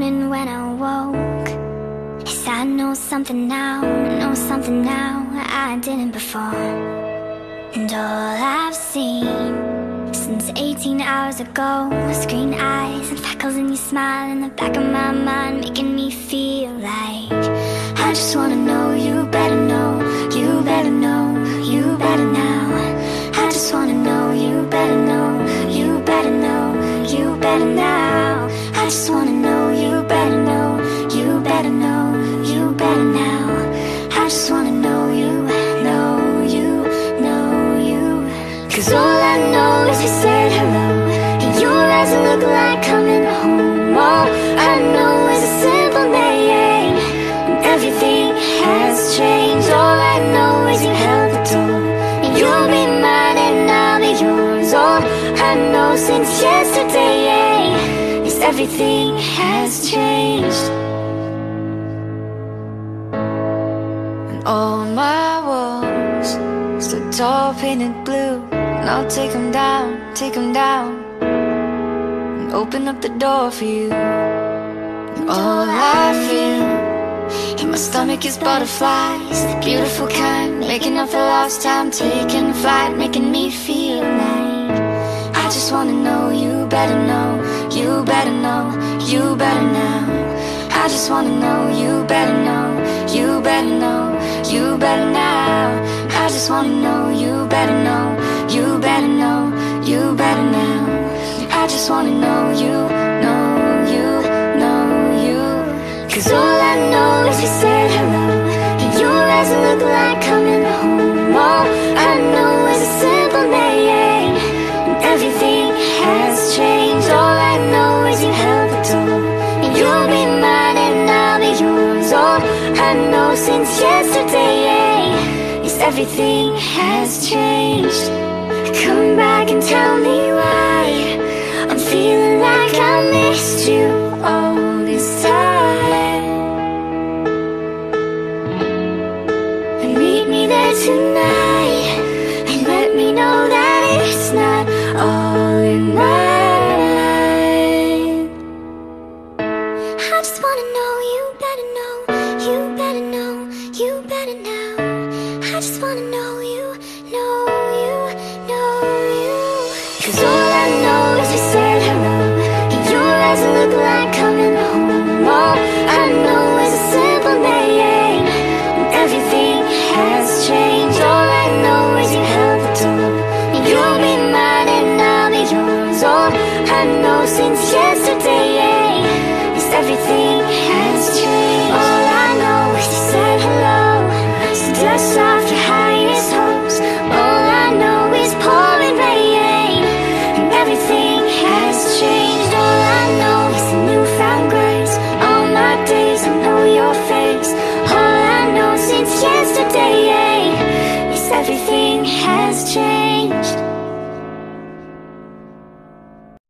morning when I woke. Yes, I know something now, know something now I didn't before. And all I've seen since 18 hours ago was green eyes and freckles and your smile in the back of my mind Making me feel like I just wanna know you has changed All I know is you held the door And you'll be mine and I'll be yours All I know since yesterday Is everything has changed And all my walls stood tall, painted blue. And I'll take them down, take them down, and open up the door for you. And all I my stomach is butterflies, the beautiful kind, making up for lost time, taking flight, making me feel like I just wanna know you better know, you better know, you better now. I just wanna know you better know, you better know, you better now. I just wanna know you better know, you better know, you better now. I just wanna know you, coming home. All I know is a simple name, everything has changed. All I know is you held the door, and you'll be mine and I'll be yours. All I know since yesterday is everything has changed. Come back and tell me why tonight and let me know that it's not all in. I just wanna know you better know, you better know, you better now. I just wanna know you, know you, know you.